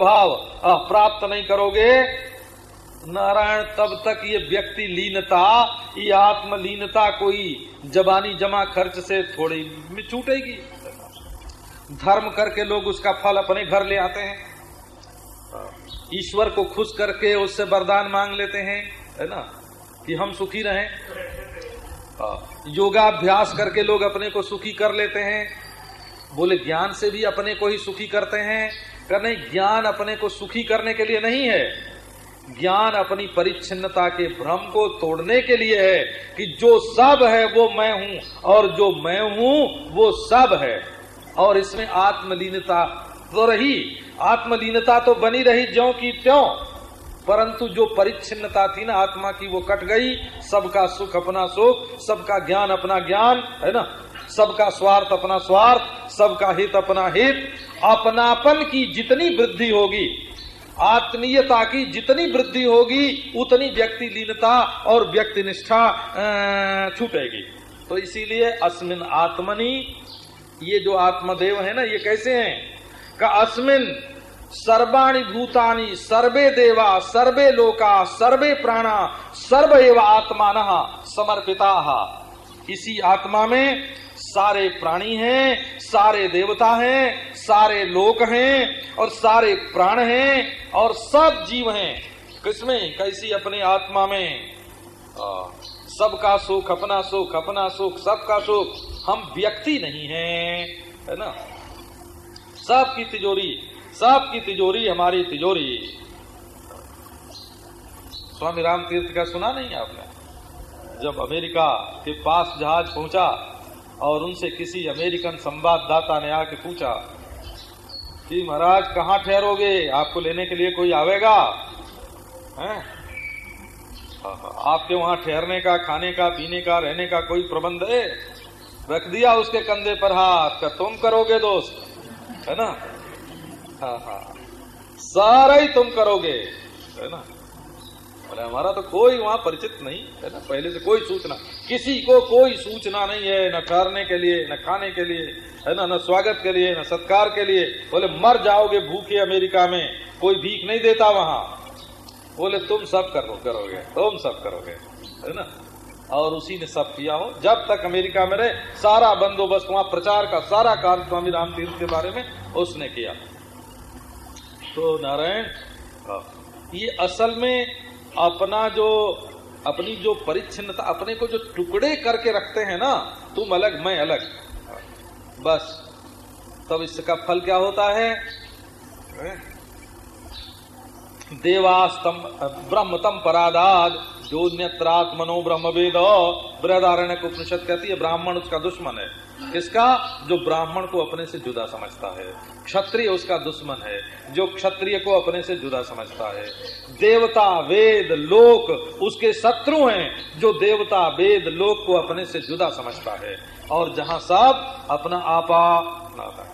भाव प्राप्त नहीं करोगे। नारायण, तब तक ये व्यक्ति लीनता, ये आत्मलीनता कोई जबानी जमा खर्च से थोड़ी छूटेगी। धर्म करके लोग उसका फल अपने घर ले आते हैं। ईश्वर को खुश करके उससे वरदान मांग लेते हैं, है ना? कि हम सुखी रहें। योगाभ्यास करके लोग अपने को सुखी कर लेते हैं। बोले, ज्ञान से भी अपने को ही सुखी करते हैं। कर नहीं, ज्ञान अपने को सुखी करने के लिए नहीं है। ज्ञान अपनी परिच्छिन्नता के भ्रम को तोड़ने के लिए है कि जो सब है वो मैं हूँ, और जो मैं हूँ वो सब है। और इसमें आत्मलीनता तो रही, आत्मलीनता तो बनी रही ज्यो की त्यों। परंतु जो परिच्छिन्नता थी ना, आत्मा की वो कट गई। सबका सुख अपना सुख, सबका ज्ञान अपना ज्ञान, है ना? सबका स्वार्थ अपना स्वार्थ, सबका हित अपना हित। अपनापन की जितनी वृद्धि होगी, आत्मीयता की जितनी वृद्धि होगी, उतनी व्यक्ति लीनता और व्यक्ति निष्ठा छूटेगी। तो इसीलिए अस्मिन आत्मनि, ये जो आत्मदेव है ना, ये कैसे हैं? का अस्मिन सर्वाणी भूतानी, सर्वे देवा, सर्वे लोका, सर्वे प्राणा सर्व एव आत्मान समर्पिता। इसी आत्मा में सारे प्राणी हैं, सारे देवता हैं, सारे लोक हैं और सारे प्राण हैं और सब जीव हैं। किसमें? कैसी अपने आत्मा में? सबका सुख, अपना सुख अपना सुख, सबका सुख। हम व्यक्ति नहीं हैं, है ना? सबकी तिजोरी सबकी तिजोरी, हमारी तिजोरी। स्वामी राम तीर्थ का सुना नहीं आपने? जब अमेरिका के पास जहाज़ पहुँचा और उनसे किसी अमेरिकन संवाददाता ने आके पूछा कि महाराज, कहाँ ठहरोगे? आपको लेने के लिए कोई आवेगा? हैं? आपके वहाँ ठहरने का, खाने का, पीने का, रहने का कोई प्रबंध है? रख दिया उसके कंधे पर हाथ का। तुम करोगे दोस्त, है ना? हाँ हाँ। सारा ही तुम करोगे, है ना? बोले हमारा तो कोई वहाँ परिचित नहीं है ना। पहले से कोई सूचना किसी को कोई सूचना नहीं है न ठहरने के लिए न खाने के लिए है ना न स्वागत के लिए न सत्कार के लिए। बोले मर जाओगे भूखे अमेरिका में कोई भीख नहीं देता वहाँ। बोले तुम सब करो करोगे तुम सब करोगे है ना। और उसी ने सब किया हो। जब तक अमेरिका में रहे सारा बंदोबस्त वहाँ प्रचार का सारा कार्य स्वामी राम के बारे में उसने किया। तो नारायण हाँ, ये असल में अपना जो अपनी जो परिच्छिता अपने को जो टुकड़े करके रखते हैं ना तुम अलग मैं अलग। बस। तब इसका फल क्या होता है? देवास्तम ब्रह्मतम परादाद। जो न्यत्रात्मनो ब्रह्म वेद बृहदारण्य उपनिषद कहती है, ब्राह्मण उसका दुश्मन है। किसका? जो ब्राह्मण को अपने से जुदा समझता है। क्षत्रिय उसका दुश्मन है, जो क्षत्रिय को अपने से जुदा समझता है। देवता, वेद, लोक उसके शत्रु हैं, जो देवता, वेद, लोक को अपने से जुदा समझता है। और जहाँ सब अपना आपा नाता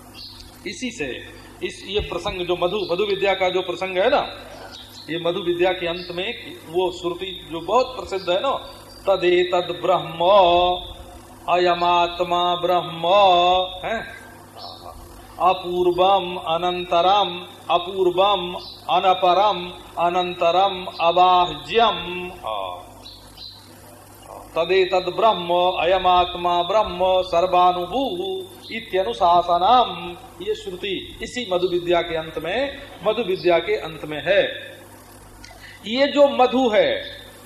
इसी से, इस, ये प्रसंग, जो मधु मधु विद्या का जो प्रसंग है ना ये मधु विद्या के अंत में वो श्रुति जो बहुत प्रसिद्ध है ना तदे तद ब्रह्म, अयमात्मा ब्रह्म, है? अपूर्वम अनंतरम अपूर्वम अनपरम अनंतरम अबाह्यम। तदे तद ब्रह्म, अयमात्मा ब्रह्म, सर्वानुभू इत्यनुशासनम। ये श्रुति इसी मधु विद्या के अंत में मधु विद्या के अंत में है। ये जो मधु है,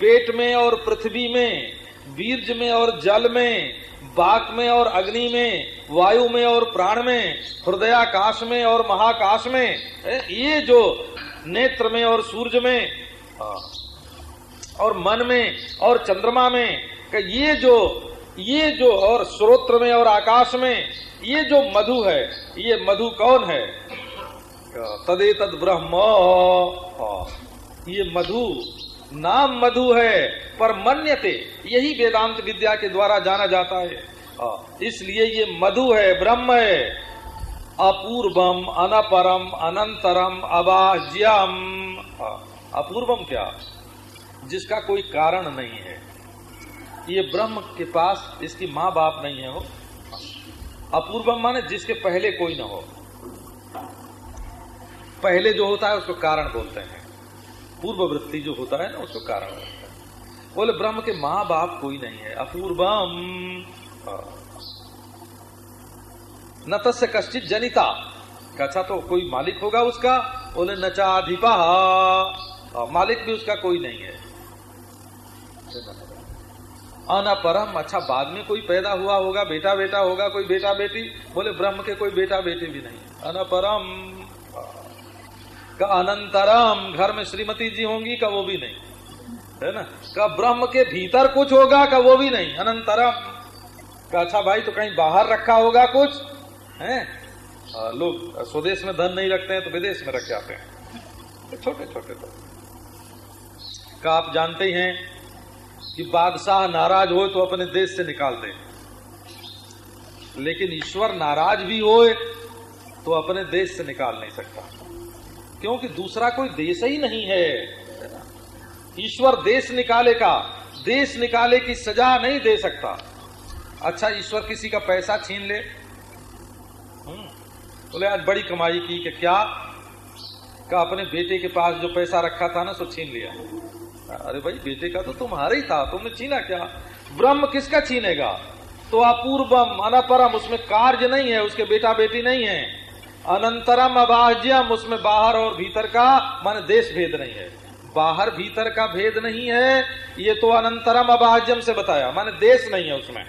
पेट में और पृथ्वी में, बीर्ज में और जल में, बाक में और अग्नि में, वायु में और प्राण में, हृदयाकाश में और महाकाश में ये जो नेत्र में और सूर्य में और मन में और चंद्रमा में ये जो ये जो और स्रोत्र में और आकाश में, ये जो मधु है, ये मधु कौन है? तदे तद ब्रह्म। ये मधु, नाम मधु है पर मन्यते यही वेदांत विद्या के द्वारा जाना जाता है। इसलिए ये मधु है, ब्रह्म है। अपूर्वम, अनपरम, अनंतरम अबाज्यम अपूर्वम क्या? जिसका कोई कारण नहीं है। ये ब्रह्म के पास इसकी माँ बाप नहीं है हो अपूर्वम माने जिसके पहले कोई ना हो। पहले जो होता है उसको कारण बोलते हैं। पूर्व वृत्ति जो होता है ना, उसको कारण बोलते हैं। बोले, ब्रह्म के माँ बाप कोई नहीं है। अपूर्वम न तस्य कश्चित जनिता। अच्छा तो कोई मालिक होगा उसका? बोले नचाधिपा मालिक भी उसका कोई नहीं है। अनपरम अच्छा बाद में कोई पैदा हुआ होगा बेटा बेटा होगा, कोई बेटा बेटी बोले, ब्रह्म के कोई बेटा बेटी भी नहीं अनपरम का अनंतरम घर में श्रीमती जी होंगी का वो भी नहीं। है ना? का ब्रह्म के भीतर कुछ होगा का वो भी नहीं। अनंतरम का अच्छा भाई तो कहीं बाहर रखा होगा कुछ? है? लोग, स्वदेश में धन नहीं रखते हैं तो विदेश में रख जाते हैं। छोटे छोटे तो। का आप जानते ही हैं कि बादशाह नाराज़ हो तो अपने देश से निकाल दे। लेकिन ईश्वर नाराज़ भी हो तो अपने देश से निकाल नहीं सकता। क्योंकि दूसरा कोई देश ही नहीं है। ईश्वर देश निकाले का देश निकाले की सजा नहीं दे सकता। अच्छा ईश्वर किसी का पैसा छीन ले। हम्म, बोले आज बड़ी कमाई की कि क्या? का अपने बेटे के पास जो पैसा रखा था ना सो छीन लिया। अरे भाई बेटे का तो तुम्हारा ही था तुमने छीना क्या? ब्रह्म किसका छीनेगा? तो अपूर्वम अनपरम उसमें कार्य नहीं है उसके बेटा बेटी नहीं है। अनंतरम अबाह्यम, उसमें बाहर और भीतर का मान देश भेद नहीं है। बाहर भीतर का भेद नहीं है, ये तो अनंतरम अबाह्यम से बताया। माने देश नहीं है उसमें।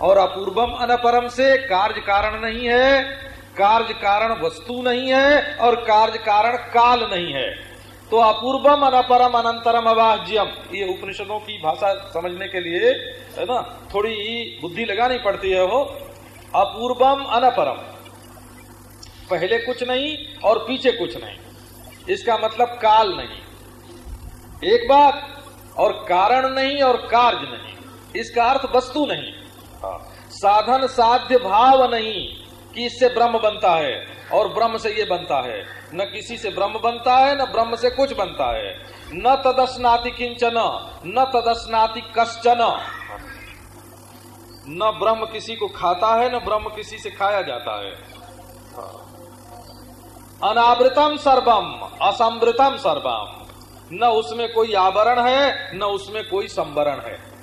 और अपूर्वम अनपरम से कार्य कारण नहीं है, कार्य कारण वस्तु नहीं है और कार्य कारण काल नहीं है। तो अपूर्वम अनपरम अनंतरम अवाह्यम ये उपनिषदों की भाषा समझने के लिए, है ना, थोड़ी बुद्धि लगानी पड़ती है वो। अपूर्वम अनपरम। पहले कुछ नहीं और पीछे कुछ नहीं। इसका मतलब काल नहीं। एक बात, और कारण नहीं और कार्य नहीं। इसका अर्थ वस्तु नहीं। हाँ। साधन साध्य भाव नहीं कि इससे ब्रह्म बनता है और ब्रह्म से ये बनता है। न किसी से ब्रह्म बनता है, न ब्रह्म से कुछ बनता है। न तदस्नाति किंचन, न तदस्नाति कश्चन। न ब्रह्म किसी को खाता है, न ब्रह्म किसी से खाया जाता है। अनावृतम सर्वम असमृतम सर्वम। न उसमें कोई आवरण है, न उसमें कोई संवरण है।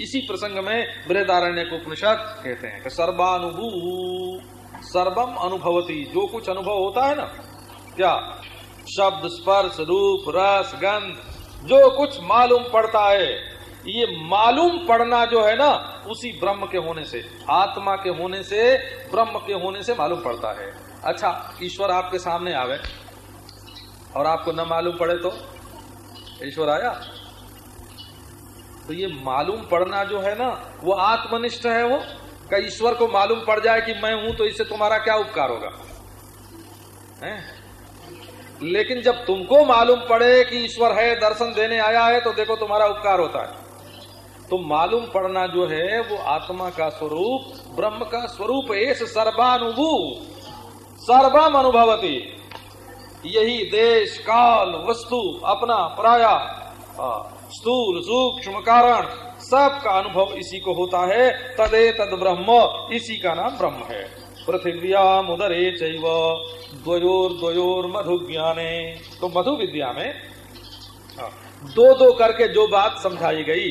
इसी प्रसंग में बृहदारण्य को उपनिषद कहते हैं कि सर्वानुभू, सर्वम अनुभवती, जो कुछ अनुभव होता है ना, क्या? शब्द, स्पर्श, रूप, रस, गंध, जो कुछ मालूम पड़ता है, ये मालूम पड़ना जो है ना, उसी ब्रह्म के होने से, आत्मा के होने से, ब्रह्म के होने से मालूम पड़ता है। अच्छा ईश्वर आपके सामने आवे। और आपको न मालूम पड़े तो ईश्वर आया। तो ये मालूम पड़ना जो है ना, वो आत्मनिष्ठ है वो, का ईश्वर को मालूम पड़ जाए कि मैं हूँ तो इससे तुम्हारा क्या उपकार होगा? है? लेकिन जब तुमको मालूम पड़े कि ईश्वर है, दर्शन देने आया है तो देखो तुम्हारा उपकार होता है। तो मालूम पड़ना जो है, वो आत्मा का स्वरूप, ब्रह्म का स्वरूप एस सर्वानुभू सर्वम अनुभवती। यही देश, काल, वस्तु, अपना, पराया स्थूल, सूक्ष्म कारण, सबका अनुभव इसी को होता है। तदे तद ब्रह्म, इसी का नाम ब्रह्म है। पृथ्व्याम उदरे चैव, द्वयोर द्वयोर मधु ज्ञाने तो मधु विद्या में दो दो करके जो बात समझाई गई,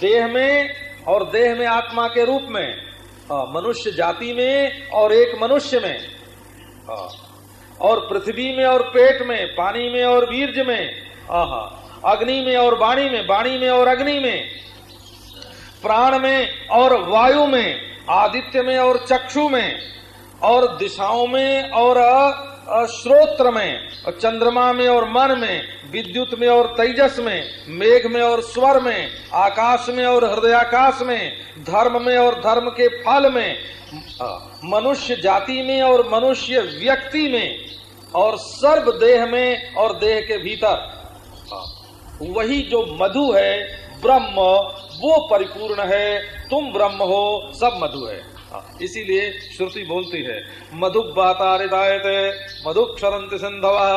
देह में और देह में आत्मा के रूप में मनुष्य जाति में और एक मनुष्य में और पृथ्वी में और पेट में, पानी में और वीर्ज में अग्नि में और वाणी में वाणी में और अग्नि में, प्राण में और वायु में, आदित्य में और चक्षु में, और दिशाओं में और श्रोत्र में और चंद्रमा में और मन में विद्युत में और तेजस में मेघ में और स्वर में आकाश में और हृदयाकाश में धर्म में और धर्म के फल में मनुष्य जाति में और मनुष्य व्यक्ति में और सर्व देह में और देह के भीतर। वही जो मधु है ब्रह्म वो परिपूर्ण है। तुम ब्रह्म हो सब मधु है हाँ, इसीलिए श्रुति बोलती है मधु बातारिदायत मधु क्षरंत सिंधवा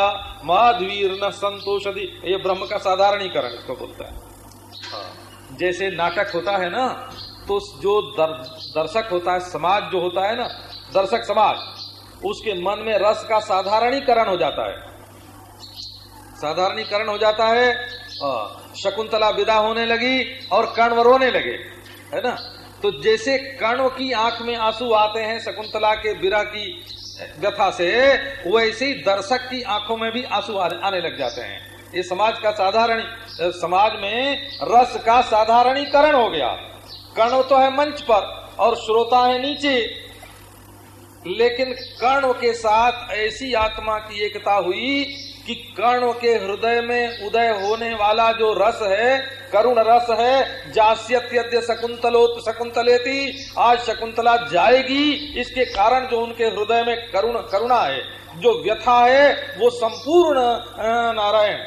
माधवीर न संतोषदि ये ब्रह्म का साधारणीकरण इसको बोलता है। हाँ, जैसे नाटक होता है ना तो जो दर, दर्शक होता है समाज जो होता है ना दर्शक समाज उसके मन में रस का साधारणीकरण हो जाता है। साधारणीकरण हो जाता है शकुंतला विदा होने लगी और कर्ण रोने लगे है ना? तो जैसे कर्ण की आँख में आँसू आते हैं, शकुंतला के बिरा की व्यथा से, वैसे ही दर्शक की आँखों में भी आँसू आने लग जाते हैं। ये समाज का साधारण समाज में रस का साधारणीकरण हो गया। कर्ण तो है मंच पर, और श्रोता है नीचे। लेकिन कर्ण के साथ ऐसी आत्मा की एकता हुई कि कर्ण के हृदय में उदय होने वाला जो रस है, करुण रस है, जास्यत्यद्य शकुंतलोत शकुंतलेती, आज शकुंतला जाएगी। इसके कारण जो उनके हृदय में करुण, करुणा है, जो व्यथा है, वो संपूर्ण नारायण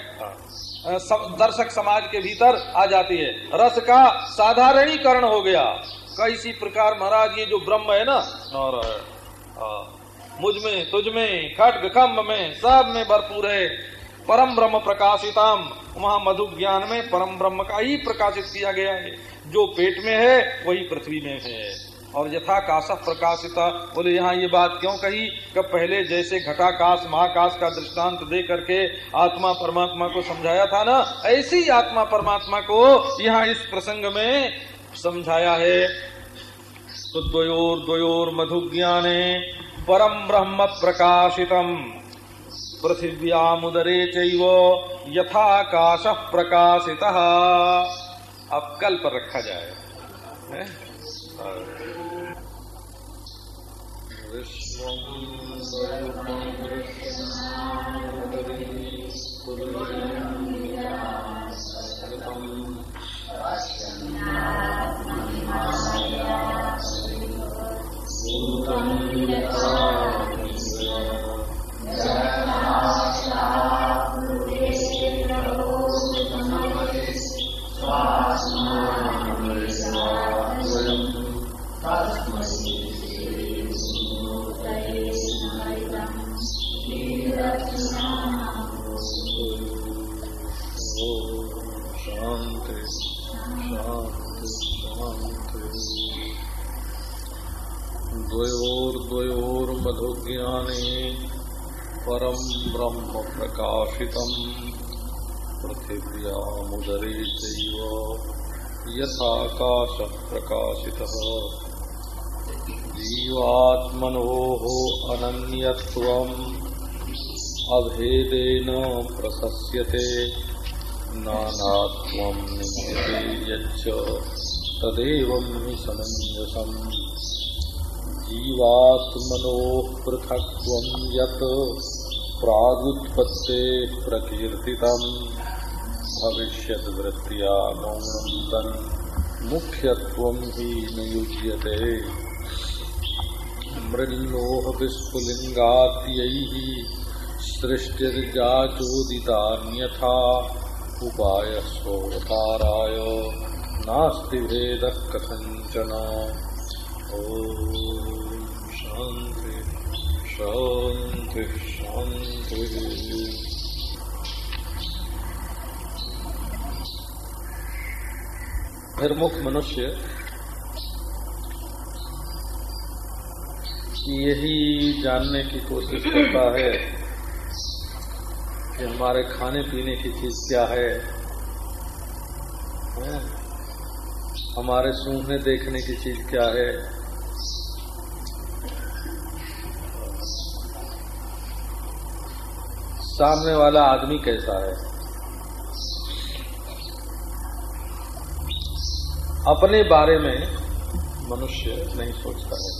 दर्शक समाज के भीतर आ जाती है। रस का साधारणीकरण हो गया। कैसी प्रकार महाराज, ये जो ब्रह्म है ना मुझमें तुझ में खड्ग खम्ब में, सब में भरपूर है। परम ब्रह्म प्रकाशितम। वहाँ मधु ज्ञान में परम ब्रह्म का ही प्रकाशित किया गया है। जो पेट में है, वही पृथ्वी में है। और यथा काश प्रकाशिता। बोले, यहाँ ये बात क्यों कही? कि पहले जैसे घटाकाश, महाकाश का दृष्टांत दे करके आत्मा परमात्मा को समझाया था ना, ऐसी आत्मा परमात्मा को यहाँ इस प्रसंग में समझाया है। तो द्वयोर द्वयोर मधु ज्ञाने परम ब्रह्म प्रकाशितम। पृथिव्यामुदरे चैव यथाकाश प्रकाशित। अब कल पर रखा जाए। परम ब्रह्म प्रकाशितम् पृथिव्यामुदरे चैव यथाकाशः प्रकाशितः जीवात्मनोः अनन्यत्वम् अभेदेन प्रशस्यते। नानात्वं निह्यते यच्च तदेवं हि यत् प्रागुत्पत्ते प्रकीर्तितम्। भविष्यद्वृत्त्या मौनं तन् मुख्यत्वं हि न युज्यते मृल्लोह विस्फुलिङ्गात्यैः सृष्टिर्जाचोदितान्यथा। उपायस्वताराय नास्ति भेदः कथञ्चन। ॐ शान्ति। शान्ति शान्तिः निर्मुख मनुष्य यही जानने की कोशिश करता है कि हमारे खाने पीने की चीज़ क्या है? हमारे सूंघने देखने की चीज़ क्या है सामने वाला आदमी कैसा है? अपने बारे में मनुष्य नहीं सोचता है।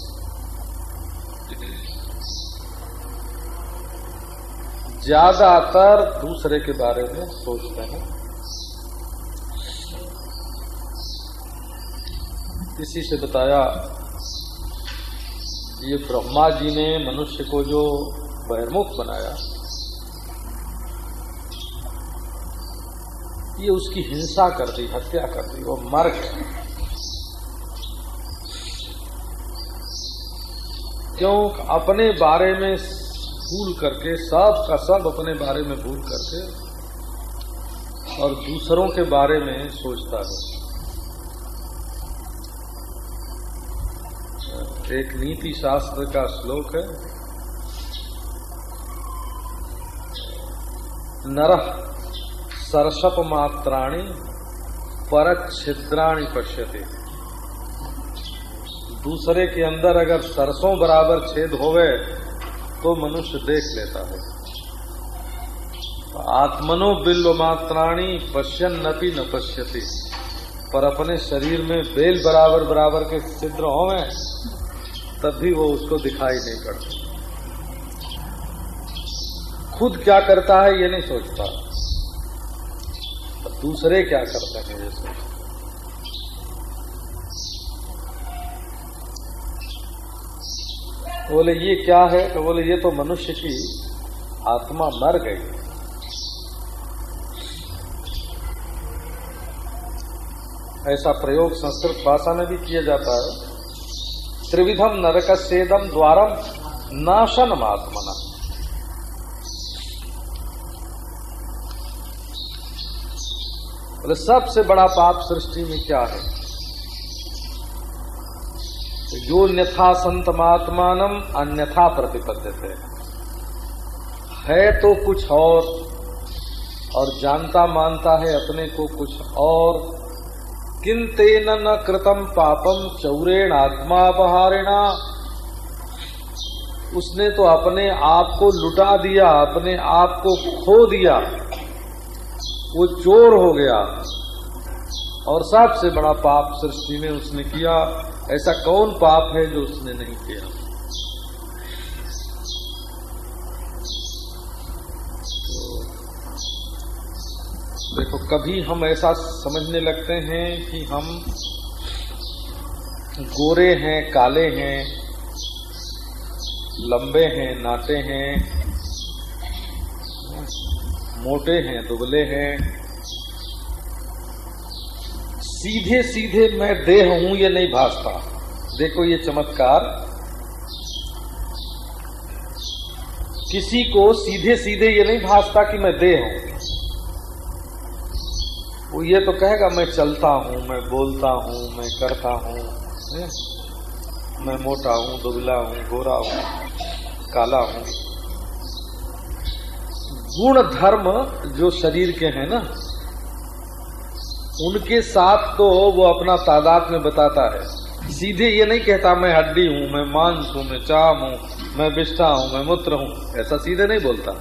ज़्यादातर दूसरे के बारे में सोचते हैं। इसी से बताया, ये ब्रह्मा जी ने मनुष्य को जो बहिर्मुख बनाया ये उसकी हिंसा कर दी हत्या कर दी वो मर गया क्यों? अपने बारे में भूल करके, सब का सब अपने बारे में भूल करके और दूसरों के बारे में सोचता है। एक नीति शास्त्र का श्लोक है। नरह सरसप मात्राणी पर छिद्राणी पश्यते। दूसरे के अंदर अगर सरसों बराबर छेद होवे तो मनुष्य देख लेता है। आत्मनो बिल्व मात्राणी पश्यन नपी न पश्यती। पर अपने शरीर में बेल बराबर बराबर के छिद्र होवे तब भी वो उसको दिखाई नहीं पड़ता खुद क्या करता है, ये नहीं सोचता। दूसरे क्या करते हैं जैसे बोले, ये क्या है? तो बोले, ये तो मनुष्य की आत्मा मर गई ऐसा प्रयोग संस्कृत भाषा में भी किया जाता है। त्रिविधम नरक सेदम द्वारम नाशन आत्मना बोले, सबसे बड़ा पाप सृष्टि में क्या है? जो न्यथा संतमात्मानम अन्यथा प्रतिपद्य है तो कुछ और और जानता मानता है अपने को कुछ और। किन तेन न कृतम पापम चौरेण आत्मापहारिणा उसने तो अपने आप को लुटा दिया, अपने आप को खो दिया। वो चोर हो गया। और सबसे बड़ा पाप सृष्टि में उसने किया। ऐसा कौन पाप है जो उसने नहीं किया? तो देखो, कभी हम ऐसा समझने लगते हैं कि हम गोरे हैं, काले हैं, लंबे हैं, नाटे हैं मोटे हैं, दुबले हैं। सीधे सीधे मैं देह हूँ, ये नहीं भासता। देखो ये चमत्कार। किसी को सीधे सीधे ये नहीं भासता कि मैं देह हूँ। वो ये तो कहेगा, मैं चलता हूँ, मैं बोलता हूँ, मैं करता हूँ मैं मोटा हूँ, दुबला हूँ, गोरा हूँ, काला हूँ। गुण धर्म जो शरीर के हैं ना, उनके साथ तो वो अपना तादाद में बताता है। सीधे ये नहीं कहता, मैं हड्डी हूँ, मैं मांस हूँ, मैं चाम हूँ, मैं बिष्ठा हूँ, मैं मूत्र हूँ। ऐसा सीधे नहीं बोलता।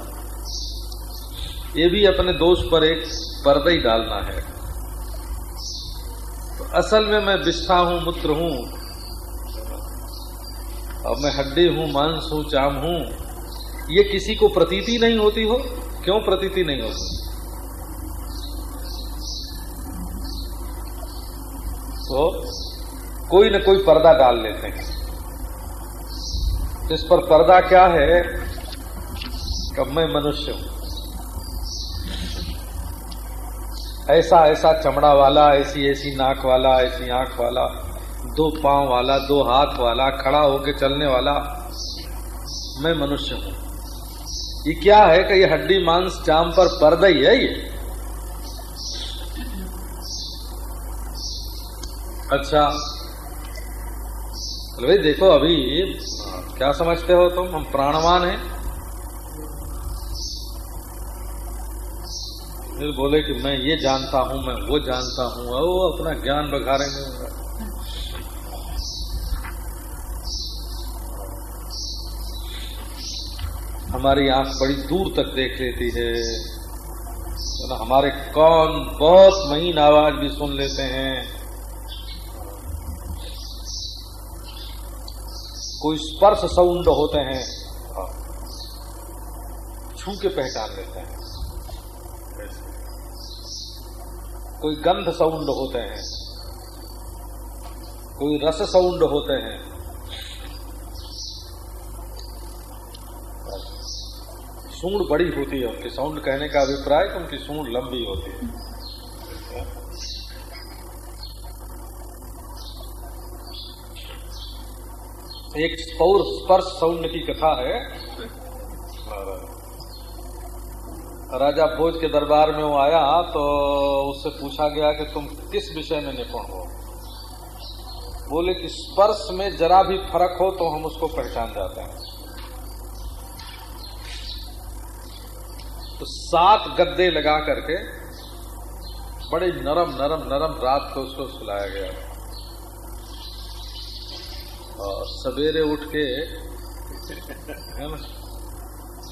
ये भी अपने दोष पर एक पर्दा ही डालना है। तो असल में मैं बिष्ठा हूँ, मूत्र हूँ और मैं हड्डी हूँ, मांस हूँ, चाम हूँ, ये किसी को प्रतीति नहीं होती हो। क्यों प्रतीति नहीं होती तो कोई न कोई पर्दा डाल लेते हैं। इस पर पर्दा क्या है? कब मैं मनुष्य हूँ। ऐसा ऐसा चमड़ा वाला, ऐसी ऐसी नाक वाला, ऐसी आँख वाला, दो पाँव वाला, दो हाथ वाला, खड़ा होके चलने वाला, मैं मनुष्य हूँ। ये क्या है कि ये हड्डी, मांस, चाम पर पर्दा ही है ये? अच्छा। अरे भाई, देखो अभी, क्या समझते हो तुम? हम प्राणवान हैं। फिर बोले कि मैं ये जानता हूँ, मैं वो जानता हूँ वो अपना ज्ञान बघारेंगे हमारी आँख बड़ी दूर तक देख लेती है। तो हमारे कौन बहुत महीन आवाज़ भी सुन लेते हैं। कोई स्पर्श साउंड होते हैं। छू के पहचान लेते हैं। कोई गंध साउंड होते हैं, कोई रस साउंड होते हैं। सूंड बड़ी होती है उनकी साउंड कहने का अभिप्राय कि उनकी सूंड लंबी होती है। एक पौर स्पर्श साउंड की कथा है। राजा भोज के दरबार में वो आया तो उससे पूछा गया कि तुम किस विषय में निपुण हो? बोले कि स्पर्श में जरा भी फ़र्क हो तो हम उसको पहचान जाते हैं। तो सात गद्दे लगा करके बड़े नरम नरम नरम रात को उसको सुलाया गया। और सवेरे उठ के ना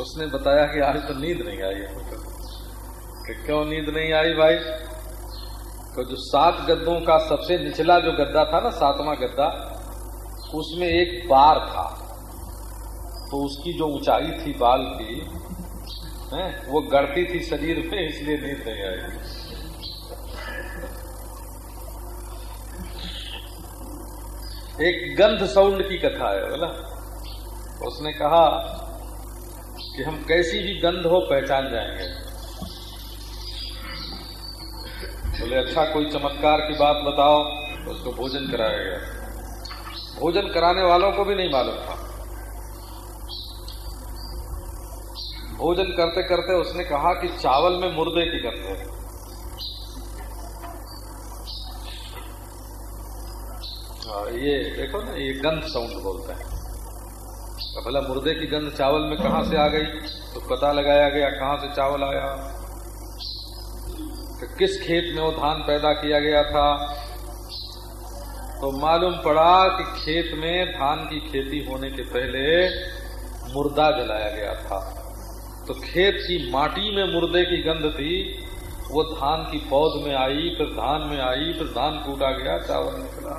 उसने बताया कि आज तो नींद नहीं आई है। कि क्यों नींद नहीं आई भाई? तो जो सात गद्दों का सबसे निचला जो गद्दा था ना, सातवां गद्दा, उसमें एक बार था। तो उसकी जो ऊंचाई थी बाल की है, वो गड़ती थी शरीर में इसलिए नींद नहीं आई एक गंध साउंड की कथा है बोला। उसने कहा कि हम कैसी भी गंध हो पहचान जाएँगे। बोले अच्छा कोई चमत्कार की बात बताओ उसको भोजन कराया गया। भोजन कराने वालों को भी नहीं मालूम था। भोजन करते करते उसने कहा कि चावल में मुर्दे की गंध है। हाँ, ये देखो ना ये गंध साउंड बोलते हैं। तो भला मुर्दे की गंध चावल में कहा से आ गई? तो पता लगाया गया कहाँ से चावल आया। कि किस खेत में वो धान पैदा किया गया था? तो मालूम पड़ा कि खेत में धान की खेती होने के पहले मुर्दा जलाया गया था। तो खेत की माटी में मुर्दे की गंध थी, वो धान की पौध में आई, फिर धान में आई, फिर धान कूटा गया, चावल निकला।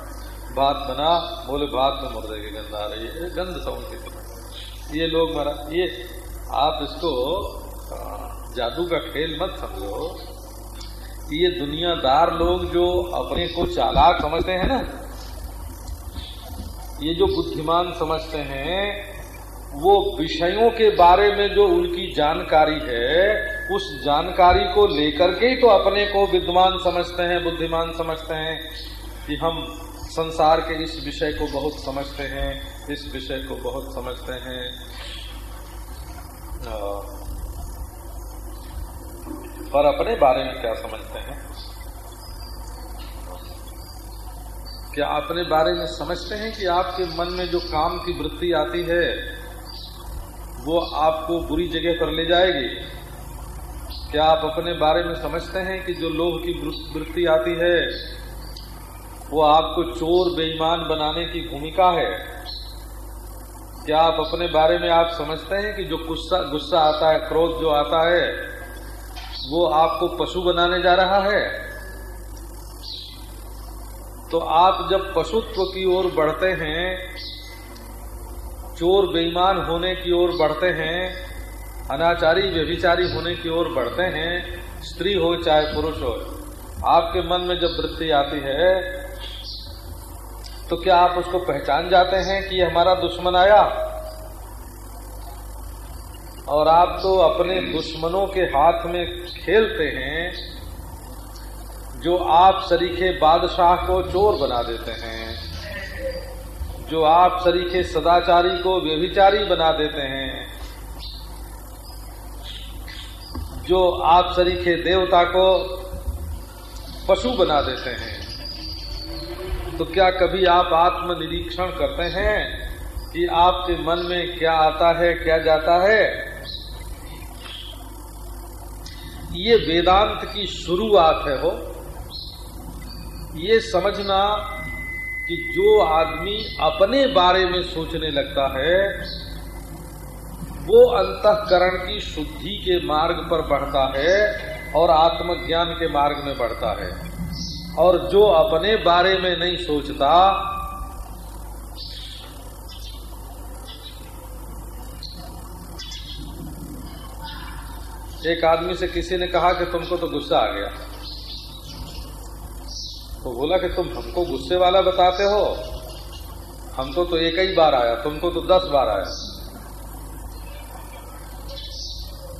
भात बना, बोले, भात में मुर्दे की गंध आ रही है गंध की ये लोग मरा, ये, आप इसको जादू का खेल मत समझो। ये दुनियादार लोग जो अपने को चालाक समझते हैं ना, ये जो बुद्धिमान समझते हैं वो विषयों के बारे में जो उनकी जानकारी है, उस जानकारी को लेकर के ही तो अपने को विद्वान समझते हैं, बुद्धिमान समझते हैं, कि हम संसार के इस विषय को बहुत समझते हैं, इस विषय को बहुत समझते हैं। और अपने बारे में क्या समझते हैं? क्या अपने बारे में समझते हैं कि आपके मन में जो काम की वृत्ति आती है वो आपको बुरी जगह पर ले जाएगी। क्या आप अपने बारे में समझते हैं कि जो लोभ की वृत्ति आती है, वो आपको चोर बेईमान बनाने की भूमिका है? क्या आप अपने बारे में आप समझते हैं कि जो गुस्सा गुस्सा आता है, क्रोध जो आता है, वो आपको पशु बनाने जा रहा है? तो आप जब पशुत्व की ओर बढ़ते हैं चोर बेईमान होने की ओर बढ़ते हैं, अनाचारी, व्यभिचारी होने की ओर बढ़ते हैं, स्त्री हो चाहे पुरुष हो। आपके मन में जब वृत्ति आती है तो क्या आप उसको पहचान जाते हैं कि हमारा दुश्मन आया? और आप तो अपने दुश्मनों के हाथ में खेलते हैं, जो आप सरीखे बादशाह को चोर बना देते हैं। जो आप सरीखे सदाचारी को व्यभिचारी बना देते हैं, जो आप सरीखे देवता को पशु बना देते हैं तो क्या कभी आप आत्म निरीक्षण करते हैं कि आपके मन में क्या आता है, क्या जाता है? ये वेदांत की शुरुआत है हो। ये समझना कि जो आदमी अपने बारे में सोचने लगता है, वो अंतकरण की शुद्धि के मार्ग पर बढ़ता है और आत्मज्ञान के मार्ग में बढ़ता है। और जो अपने बारे में नहीं सोचता, एक आदमी से किसी ने कहा कि तुमको तो गुस्सा आ गया। तो बोला कि तुम हमको गुस्से वाला बताते हो? हमको तो एक ही बार आया, तुमको तो दस बार आया।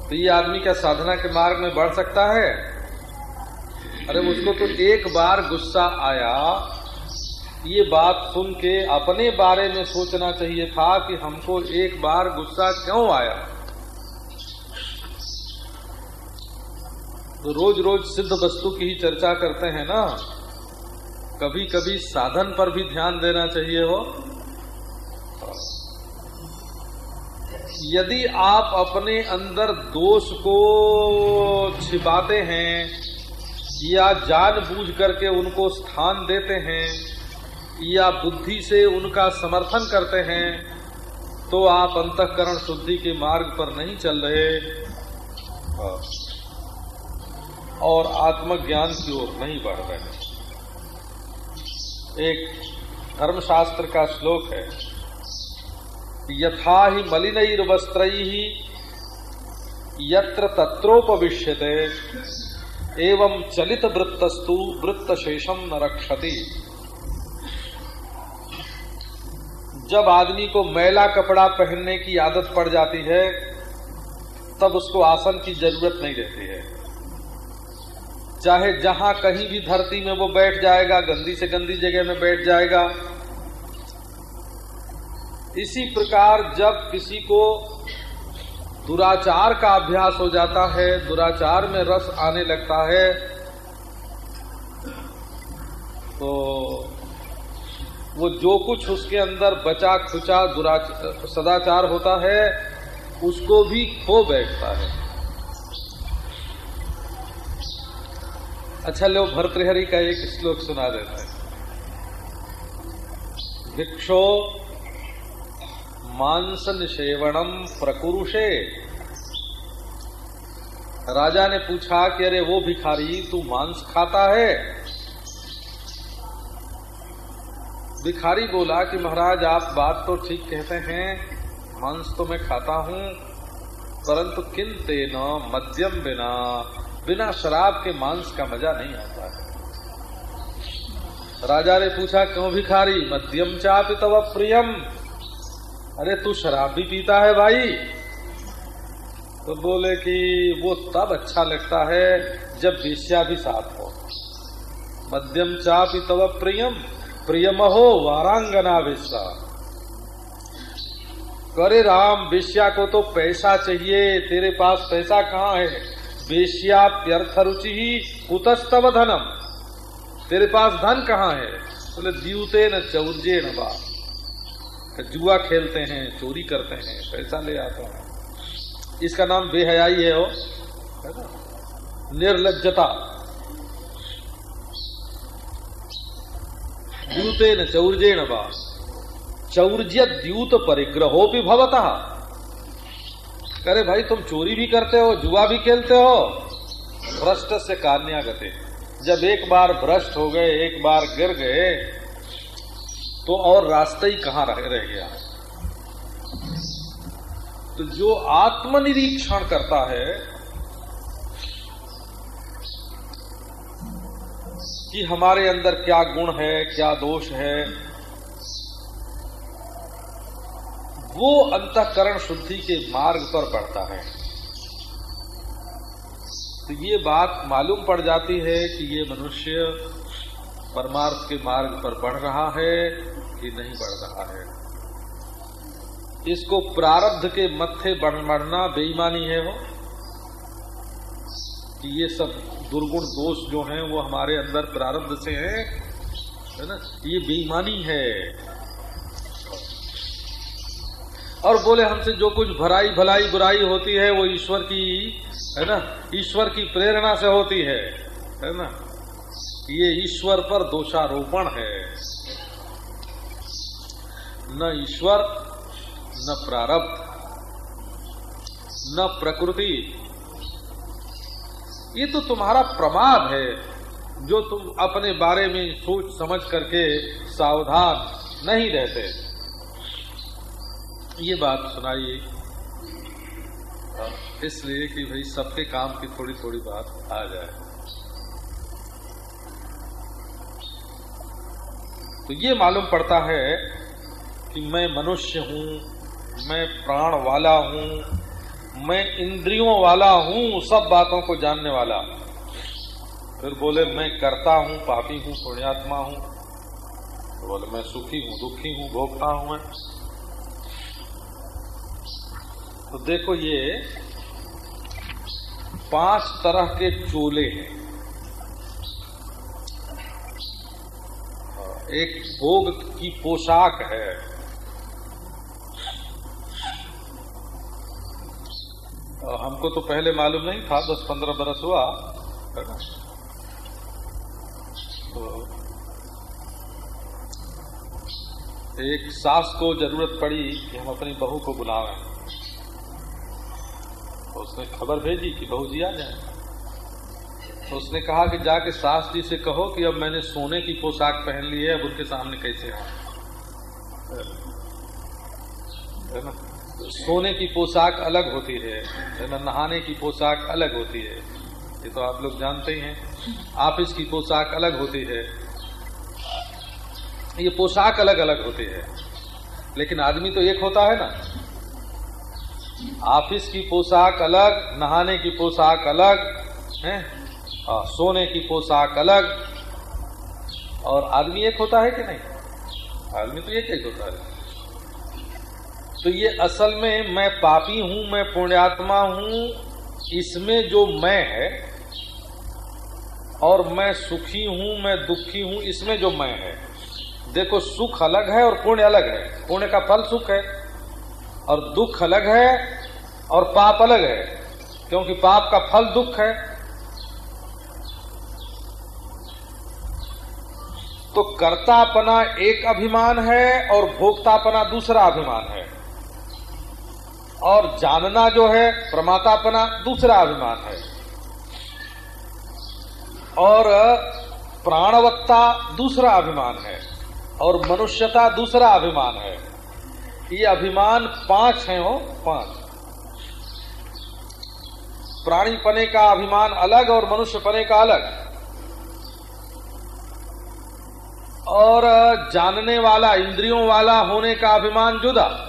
तो ये आदमी क्या साधना के मार्ग में बढ़ सकता है? अरे उसको तो एक बार गुस्सा आया, ये बात सुन के अपने बारे में सोचना चाहिए था कि हमको एक बार गुस्सा क्यों आया? तो रोज रोज सिद्ध वस्तु की ही चर्चा करते हैं ना। कभी कभी साधन पर भी ध्यान देना चाहिए हो। यदि आप अपने अंदर दोष को छिपाते हैं या जानबूझ करके उनको स्थान देते हैं या बुद्धि से उनका समर्थन करते हैं तो आप अंतकरण शुद्धि के मार्ग पर नहीं चल रहे। और आत्मज्ञान की ओर नहीं बढ़ रहे। एक धर्मशास्त्र का श्लोक है यथा ही मलिन वस्त्र ही यत्र तत्रोपविश्यते, एवं चलित वृत्तस्तु वृत्त शेषम न रक्षति। जब आदमी को मैला कपड़ा पहनने की आदत पड़ जाती है, तब उसको आसन की ज़रूरत नहीं रहती है। चाहे जहाँ कहीं भी धरती में वो बैठ जाएगा, गंदी से गंदी जगह में बैठ जाएगा। इसी प्रकार जब किसी को दुराचार का अभ्यास हो जाता है, दुराचार में रस आने लगता है तो वो जो कुछ उसके अंदर बचा खुचा दुराचार सदाचार होता है, उसको भी खो बैठता है। अच्छा लो, भरतृहरि का एक श्लोक सुना देते हैं। भिक्षो मांस निषेवणम प्रकुरुषे। राजा ने पूछा कि अरे, वो भिखारी, तू मांस खाता है? भिखारी बोला कि महाराज, आप बात तो ठीक कहते हैं, मांस तो मैं खाता हूँ, परंतु किंते न मध्यम बिना? बिना शराब के मांस का मज़ा नहीं आता है। राजा ने पूछा, क्यों भिखारी? मध्यम चाप तव प्रियम। अरे, तू शराब भी पीता है भाई। तो बोले कि, वो तब अच्छा लगता है जब बेश्या भी साथ हो। मध्यम चापी तब प्रियम। प्रियम हो वारांगना वेश्या। करे राम बेश्या को तो पैसा चाहिए। तेरे पास पैसा कहाँ है? बेश्या प्यर्थ रुचि ही कुतस्तव धनम तेरे पास धन कहाँ है? बोले द्यूते न चौर्जे न बा। जुआ खेलते हैं, चोरी करते हैं, पैसा ले आते हैं। इसका नाम बेहयाई है वो ना निर्लजता द्यूते न चौर्जेण बा। चौर्य द्यूत परिग्रहो भी भवता। करे भाई तुम चोरी भी करते हो जुआ भी खेलते हो। भ्रष्ट से कान्या गते। जब एक बार भ्रष्ट हो गए एक बार गिर गए तो और रास्ता ही कहाँ रह, रह गया? तो जो आत्मनिरीक्षण करता है कि हमारे अंदर क्या गुण है क्या दोष है वो अंतकरण शुद्धि के मार्ग पर बढ़ता है। तो ये बात मालूम पड़ जाती है कि ये मनुष्य परमार्थ के मार्ग पर बढ़ रहा है कि नहीं बढ़ रहा है। इसको प्रारब्ध के मत्थे बढ़ना बेईमानी है वो, कि ये सब दुर्गुण दोष जो हैं वो हमारे अंदर प्रारब्ध से हैं, है ना? ये बेईमानी है। और बोले, हमसे जो कुछ भराई भलाई बुराई होती है, वो ईश्वर की, है ना? ईश्वर की प्रेरणा से होती है है ना? ये ईश्वर पर दोषारोपण है। न ईश्वर, न प्रारब्ध, न प्रकृति। ये तो तुम्हारा प्रमाद है, जो तुम अपने बारे में सोच समझ करके सावधान नहीं रहते। ये बात सुनाइए। इसलिए कि भाई सबके काम की थोड़ी थोड़ी बात आ जाए। तो ये मालूम पड़ता है कि मैं मनुष्य हूँ, मैं प्राण वाला हूँ, मैं इंद्रियों वाला हूँ, सब बातों को जानने वाला। फिर बोले, मैं करता हूँ, पापी हूँ, पुण्यात्मा हूँ। तो बोले, मैं सुखी हूँ, दुखी हूँ भोगता हूँ मैं। तो देखो ये पाँच तरह के चोले हैं। एक भोग की पोशाक है। हमको तो पहले मालूम नहीं था, दस पंद्रह बरस हुआ। तो एक सास को ज़रूरत पड़ी कि हम अपनी बहू को बुलावें उसने खबर भेजी कि बहू जी आ जाए। तो उसने कहा कि जाके सास जी से कहो कि अब मैंने सोने की पोशाक पहन ली है, अब उनके सामने कैसे है ना? सोने की पोशाक अलग होती है है ना? नहाने की पोशाक अलग होती है। ये तो आप लोग जानते ही हैं। ऑफ़िस की पोशाक अलग होती है। ये पोशाक अलग अलग होती है। लेकिन आदमी तो एक होता है ना। ऑफ़िस की पोशाक अलग नहाने की पोशाक अलग है? आ, सोने की पोशाक अलग। और आदमी एक होता है कि नहीं? आदमी तो एक एक होता है। तो ये असल में मैं पापी हूँ मैं पुण्यात्मा हूँ इसमें जो मैं है और मैं सुखी हूँ मैं दुखी हूँ इसमें जो मैं है। देखो सुख अलग है और पुण्य अलग है। पुण्य का फल सुख है। और दुख अलग है और पाप अलग है, क्योंकि पाप का फल दुख है। तो कर्तापना एक अभिमान है और भोक्तापना दूसरा अभिमान है। और जानना जो है प्रमातापना दूसरा अभिमान है। और प्राणवत्ता दूसरा अभिमान है और मनुष्यता दूसरा अभिमान है। ये अभिमान पाँच हैं हो पाँच। प्राणी पने का अभिमान अलग और मनुष्य पने का अलग। और, जानने वाला, इंद्रियों वाला होने का अभिमान जुदा।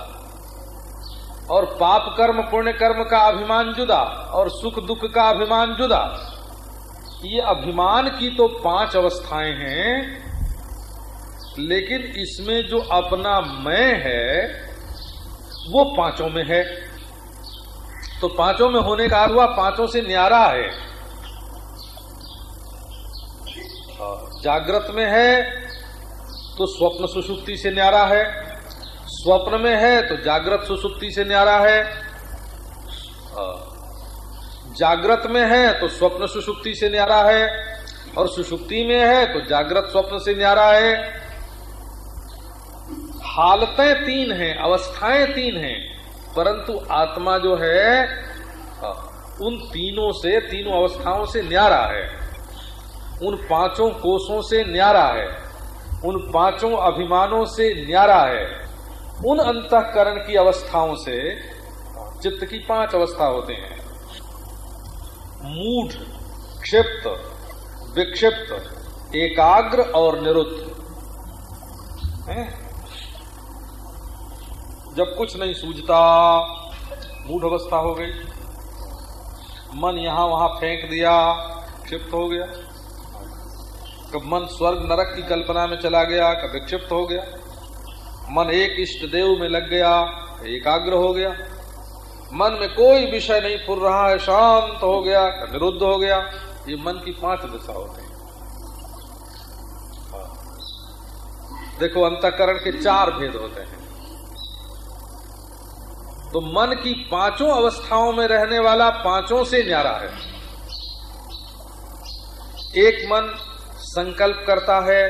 और पाप कर्म, पुण्य कर्म का अभिमान जुदा। और सुख दुख का अभिमान जुदा। ये अभिमान की तो पाँच अवस्थाएँ हैं, लेकिन इसमें जो अपना मैं है वो पाँचों में है। तो पाँचों में होने का हुआ, पाँचों से न्यारा है। जागृत में है तो स्वप्न सुसुप्ति से न्यारा है। स्वप्न में है तो जागृत सुसुप्ति से न्यारा है, जागृत में है तो स्वप्न सुसुप्ति से न्यारा है। और सुसुप्ति में है तो जागृत स्वप्न से न्यारा है। हालतें तीन हैं, अवस्थाएँ तीन हैं, परंतु आत्मा जो है उन तीनों से, तीनों अवस्थाओं से न्यारा है। उन पाँचों कोषों से न्यारा है। उन पाँचों अभिमानों से न्यारा है। उन अंतकरण की अवस्थाओं से चित्त की पाँच अवस्था होते हैं। मूढ़, क्षिप्त, विक्षिप्त, एकाग्र और निरुद्ध। जब कुछ नहीं सूझता मूढ़ अवस्था हो गई। मन यहाँ वहाँ फेंक दिया, क्षिप्त हो गया। कब मन स्वर्ग नरक की कल्पना में चला गया, कब विक्षिप्त हो गया। मन एक इष्ट देव में लग गया, एकाग्र हो गया। मन में कोई विषय नहीं फुर रहा है, शांत हो गया निरुद्ध हो गया। ये मन की पाँच दिशा होते हैं। देखो, अंतकरण के चार भेद होते हैं। तो मन की पाँचों अवस्थाओं में रहने वाला पाँचों से न्यारा है। एक मन संकल्प करता है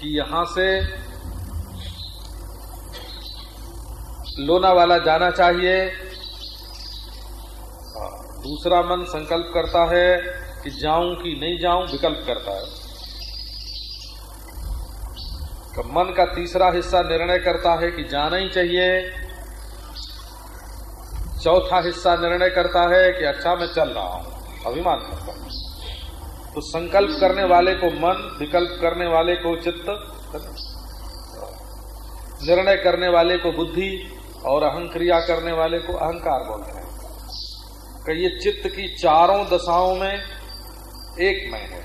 कि यहाँ से लोनावाला जाना चाहिए। दूसरा मन संकल्प करता है कि जाऊँ कि नहीं जाऊँ, विकल्प करता है। तो मन का तीसरा हिस्सा निर्णय करता है कि जाना ही चाहिए। चौथा हिस्सा निर्णय करता है कि अच्छा मैं चल रहा हूँ। अभिमान करता हूँ तो संकल्प करने वाले को मन, विकल्प करने वाले को चित्त, निर्णय करने वाले को बुद्धि और अहंक्रिया करने वाले को अहंकार बोलते हैं। कि ये चित्त की चारों दशाओं में एक में है।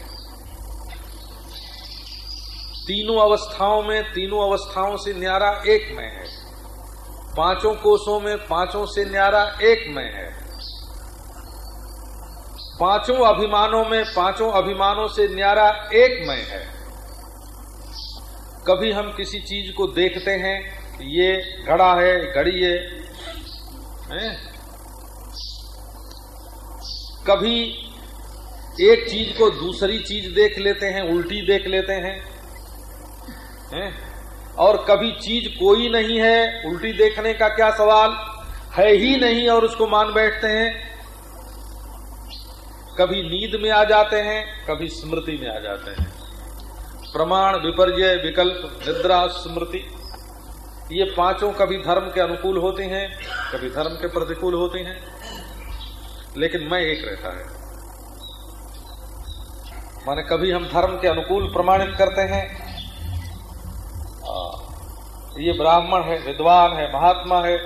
तीनों अवस्थाओं में, तीनों अवस्थाओं से न्यारा एक में है। पाँचों कोषों में पाँचों से न्यारा एक में है पाँचों अभिमानों में पाँचों अभिमानों से न्यारा एक में है कभी हम किसी चीज़ को देखते हैं ये घड़ा है घड़ी है, है? कभी एक चीज़ को दूसरी चीज़ देख लेते हैं उल्टी देख लेते हैं हैं? और कभी चीज़ कोई नहीं है, उल्टी देखने का क्या सवाल? है ही नहीं और उसको मान बैठते हैं। कभी नींद में आ जाते हैं, कभी स्मृति में आ जाते हैं। प्रमाण, विपर्य, विकल्प, निद्रा, स्मृति, ये पाँचों कभी धर्म के अनुकूल होते हैं, कभी धर्म के प्रतिकूल होते हैं। लेकिन मैं एक रहता है। माने कभी हम धर्म के अनुकूल प्रमाणित करते हैं ये ब्राह्मण है, विद्वान है, महात्मा है।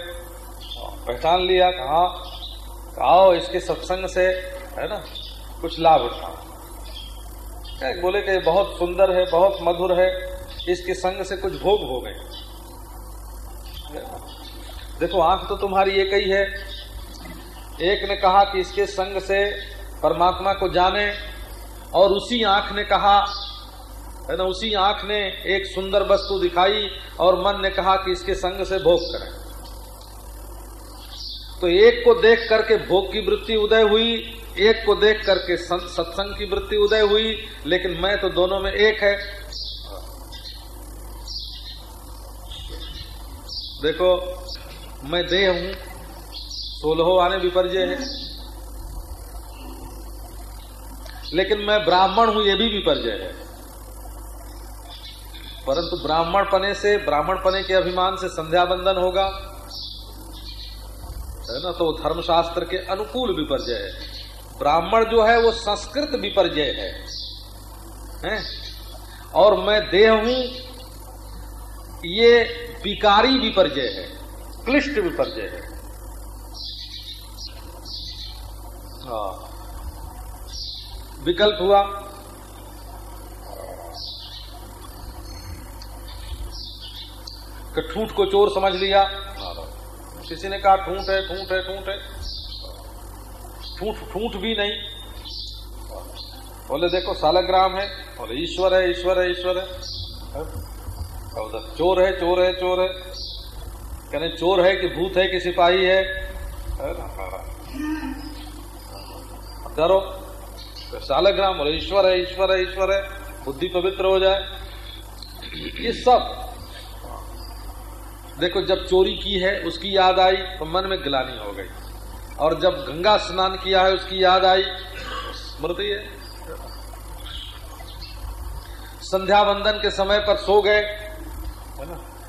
पहचान लिया कहा आओ इसके सत्संग से, है ना, कुछ लाभ उठा बोले कि बहुत सुंदर है, बहुत मधुर है, इसके संग से कुछ भोग हो गए। देखो, आँख तो तुम्हारी एक ही है। एक ने कहा कि इसके संग से परमात्मा को जाने, और उसी आँख ने कहा है ना, उसी आँख ने एक सुंदर वस्तु दिखाई और मन ने कहा कि इसके संग से भोग करें। तो एक को देख करके भोग की वृत्ति उदय हुई, एक को देख करके सत्संग की वृत्ति उदय हुई, लेकिन मैं तो दोनों में एक है। देखो, मैं देह हूँ, सोलह आने विपर्जय है। लेकिन मैं ब्राह्मण हूँ, ये भी विपर्जय है। परंतु ब्राह्मण पने से, ब्राह्मण पने के अभिमान से संध्या बंधन होगा। है ना? तो धर्मशास्त्र के अनुकूल विपर्जय है। ब्राह्मण जो है, वो संस्कृत विपर्जय है। हैं? और मैं देह हूँ, ये विकारी विपर्जय है। क्लिष्ट विपर्जय है। हाँ। विकल्प हुआ। कि ठूठ को चोर समझ लिया। किसी ने कहा ठूठ है ठूठ है ठूठ है। ठूठ ठूठ भी नहीं। बोले देखो सालग्राम है। बोले ईश्वर है ईश्वर है ईश्वर है। उधर चोर है चोर है चोर है। कहने चोर है कि भूत है कि सिपाही है? डरो। तो सालग्राम बोले ईश्वर है ईश्वर है ईश्वर है। बुद्धि पवित्र हो जाए। ये सब देखो, जब चोरी की है, उसकी याद आई तो मन में गिलानी हो गई। और जब गंगा स्नान किया है, उसकी याद आई, स्मृति है। संध्या वंदन के समय पर सो गए। है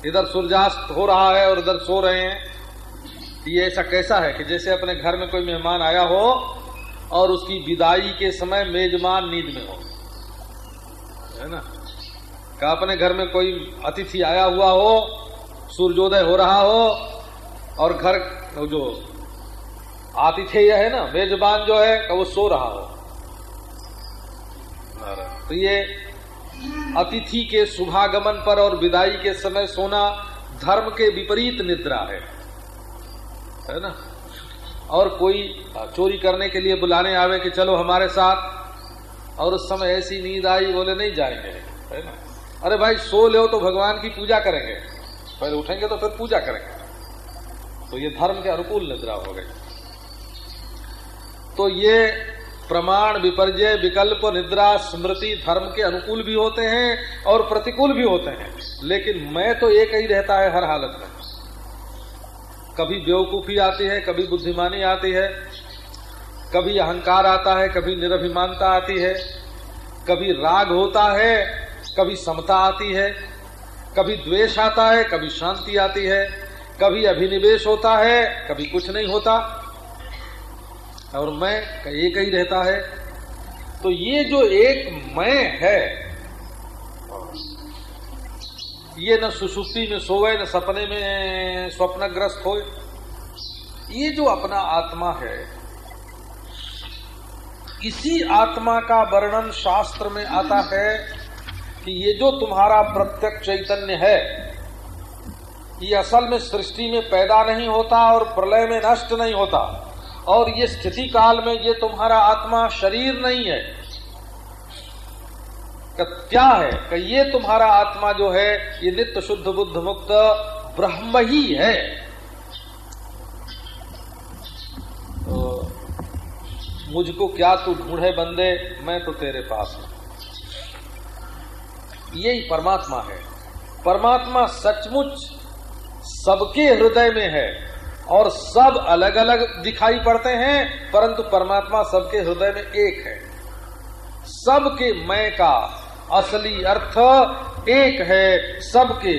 इधर सूर्यास्त हो रहा है और इधर सो रहे हैं। ये ऐसा कैसा है कि जैसे अपने घर में कोई मेहमान आया हो और उसकी विदाई के समय मेजमान नींद में हो। है ना? का अपने घर में कोई अतिथि आया हुआ हो सूर्योदय हो रहा हो और घर जो आतिथेय है ना, मेजबान जो है, वो सो रहा हो। तो ये अतिथि के शुभागमन पर और विदाई के समय सोना धर्म के विपरीत निद्रा है। है ना? और कोई चोरी करने के लिए बुलाने आवे कि चलो हमारे साथ, और उस समय ऐसी नींद आई, बोले नहीं जाएँगे। है ना? अरे भाई, सो लो तो भगवान की पूजा करेंगे। पहले उठेंगे तो फिर पूजा करेंगे। तो ये धर्म के अनुकूल निद्रा हो गई। तो ये प्रमाण विपर्जय, विकल्प, निद्रा, स्मृति धर्म के अनुकूल भी होते हैं और प्रतिकूल भी होते हैं। लेकिन मैं तो एक ही रहता है हर हालत में। कभी बेवकूफ़ी आती है, कभी बुद्धिमानी आती है, कभी अहंकार आता है, कभी निरभिमानता आती है, कभी राग होता है, कभी समता आती है। कभी द्वेष आता है, कभी शांति आती है, कभी अभिनिवेश होता है, कभी कुछ नहीं होता। और मैं एक ही रहता है। तो ये जो एक मैं है, ये न सुसुप्ति में सोए, न सपने में स्वप्नग्रस्त हो ये जो अपना आत्मा है, इसी आत्मा का वर्णन शास्त्र में आता है। कि ये जो तुम्हारा प्रत्यक्ष चैतन्य है, ये असल में सृष्टि में पैदा नहीं होता और प्रलय में नष्ट नहीं होता। और ये स्थिति काल में ये तुम्हारा आत्मा शरीर नहीं है। क्या है कि ये तुम्हारा आत्मा जो है, ये नित्य शुद्ध बुद्ध मुक्त ब्रह्म ही है। तो मुझको क्या तू ढूंढे बंदे, मैं तो तेरे पास हूँ। यही परमात्मा है। परमात्मा सचमुच सबके हृदय में है और सब अलग अलग दिखाई पड़ते हैं, परंतु परमात्मा सबके हृदय में एक है। सबके मैं का असली अर्थ एक है सबके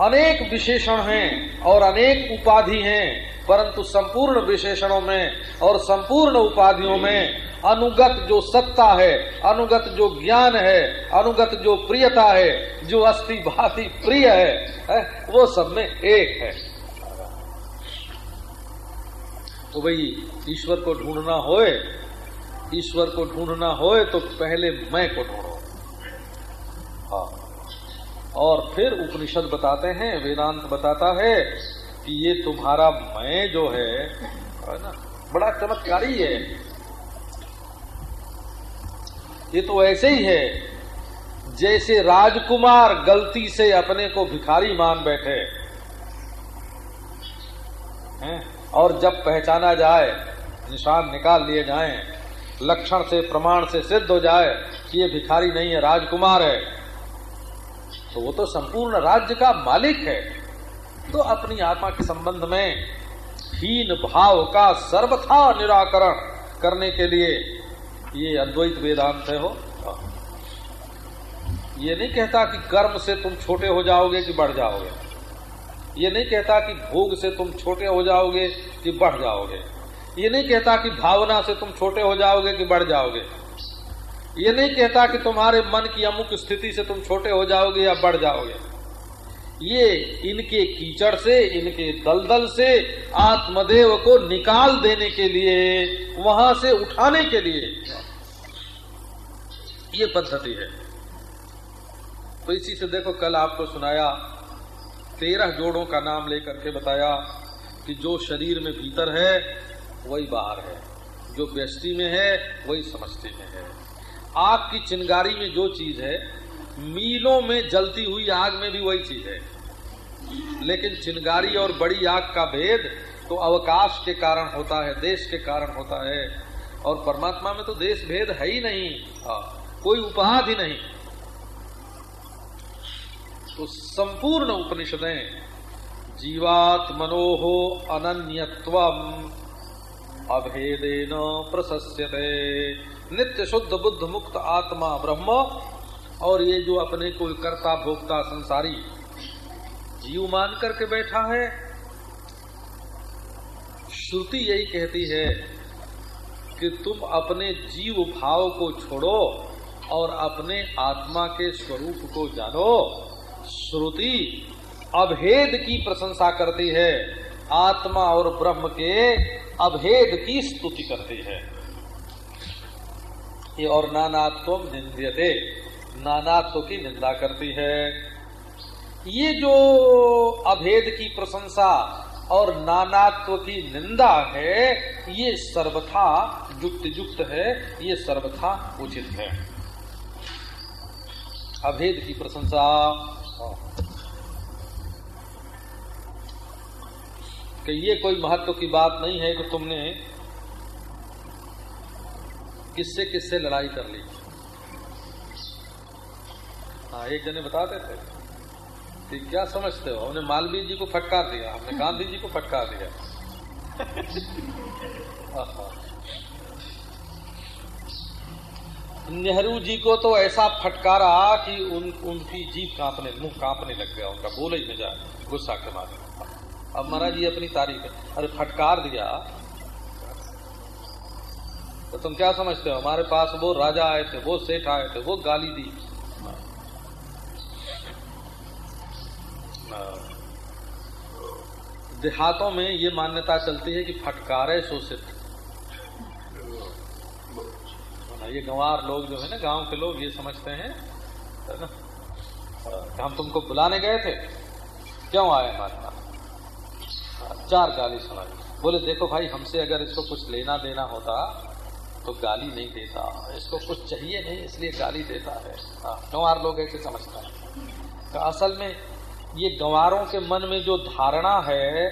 अनेक विशेषण हैं और अनेक उपाधि हैं परंतु संपूर्ण विशेषणों में और संपूर्ण उपाधियों में अनुगत जो सत्ता है अनुगत जो ज्ञान है अनुगत जो प्रियता है जो अस्थि भाति प्रिय है, है वो सब में एक है। तो भाई ईश्वर को ढूंढना होए ईश्वर को ढूंढना होए तो पहले मैं को ढूंढो। हाँ। और फिर उपनिषद बताते हैं, वेदांत बताता है कि ये तुम्हारा मैं जो है ना, बड़ा चमत्कारी है। ये तो ऐसे ही है, जैसे राजकुमार गलती से अपने को भिखारी मान बैठे, हैं, और जब पहचाना जाए, निशान निकाल लिए जाएँ, लक्षण से, प्रमाण से सिद्ध हो जाए कि ये भिखारी नहीं है, राजकुमार है। तो वो तो संपूर्ण राज्य का मालिक है। तो अपनी आत्मा के संबंध में हीन भाव का सर्वथा निराकरण करने के लिए ये अद्वैत वेदांत है हो ये नहीं कहता कि कर्म से तुम छोटे हो जाओगे कि बढ़ जाओगे। ये नहीं कहता कि भोग से तुम छोटे हो जाओगे कि बढ़ जाओगे। ये नहीं कहता कि भावना से तुम छोटे हो जाओगे कि बढ़ जाओगे। ये नहीं कहता कि तुम्हारे मन की अमुक स्थिति से तुम छोटे हो जाओगे या बढ़ जाओगे। ये इनके कीचड़ से, इनके दलदल से, आत्मदेव को निकाल देने के लिए, वहाँ से उठाने के लिए ये पद्धति है। तो इसी से देखो, कल आपको सुनाया, तेरह जोड़ों का नाम लेकर के बताया कि जो शरीर में भीतर है, वही बाहर है। जो व्यष्टि में है, वही समष्टि में है। आग की चिंगारी में जो चीज़ है मीलों में जलती हुई आग में भी वही चीज़ है। लेकिन चिंगारी और बड़ी आग का भेद तो अवकाश के कारण होता है देश के कारण होता है। और परमात्मा में तो देश भेद है ही नहीं। आ, कोई उपाधि नहीं। तो संपूर्ण उपनिषदें जीवात मनोहो अनन्यत्व अभेदेन प्रशस्यते। नित्य शुद्ध बुद्ध मुक्त आत्मा ब्रह्म और ये जो अपने को कर्ता भोक्ता संसारी जीव मान करके बैठा है, श्रुति यही कहती है कि तुम अपने जीव भाव को छोड़ो और अपने आत्मा के स्वरूप को जानो। श्रुति अभेद की प्रशंसा करती है, आत्मा और ब्रह्म के अभेद की स्तुति करती है। ये और नानात्व निंद्यते नानात्व की निंदा करती है। ये जो अभेद की प्रशंसा और नानात्व की निंदा है, ये सर्वथा युक्त युक्त है, ये सर्वथा उचित है। अभेद की प्रशंसा। कि ये कोई महत्व की बात नहीं है कि तुमने किससे किससे लड़ाई कर ली? हाँ एक जने बताते थे कि क्या समझते हो? हमने मालवीय जी को फटकार दिया, हमने गांधी जी को फटकार दिया। नेहरू जी को तो ऐसा फटकारा कि उन, उनकी जीप कांपने, मुँह कांपने लग गया, उनका बोले ही में जाए, गुस्सा के मारे। अब महाराज जी अपनी तारीफ़ है। अरे फटकार दिया तो तुम क्या समझते हो? हमारे पास वो राजा आए थे, वो सेठ आए थे, वो गाली दी। देहातों में ये मान्यता चलती है कि फटकारे शोषित। ये गंवार लोग जो है ना, गाँव के लोग ये समझते हैं ना? हम तुमको बुलाने गए थे। क्यों आए हमारे पास? चार गाली सुनाई। बोले, देखो भाई, हमसे अगर इसको कुछ लेना देना होता तो गाली नहीं देता। इसको कुछ चाहिए नहीं, इसलिए गाली देता है। गंवार लोग ऐसे समझता है। तो असल में ये गंवारों के मन में जो धारणा है